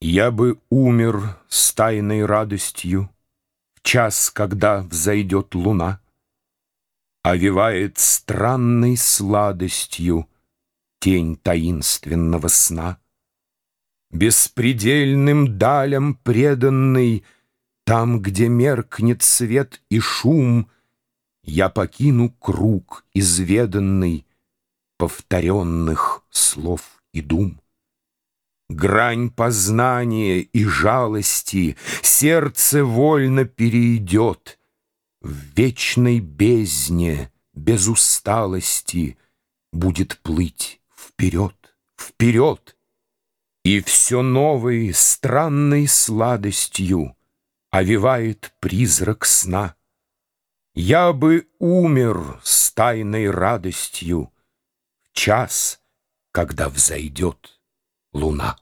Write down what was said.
Я бы умер с тайной радостью В час, когда взойдет луна, Овивает странной сладостью Тень таинственного сна. Беспредельным далям преданный, Там, где меркнет свет и шум, Я покину круг изведанный Повторенных слов и дум. Грань познания и жалости Сердце вольно перейдет В вечной бездне, без усталости Будет плыть вперед, вперед, И все новой странной сладостью Овивает призрак сна. Я бы умер с тайной радостью В час, когда взойдет луна.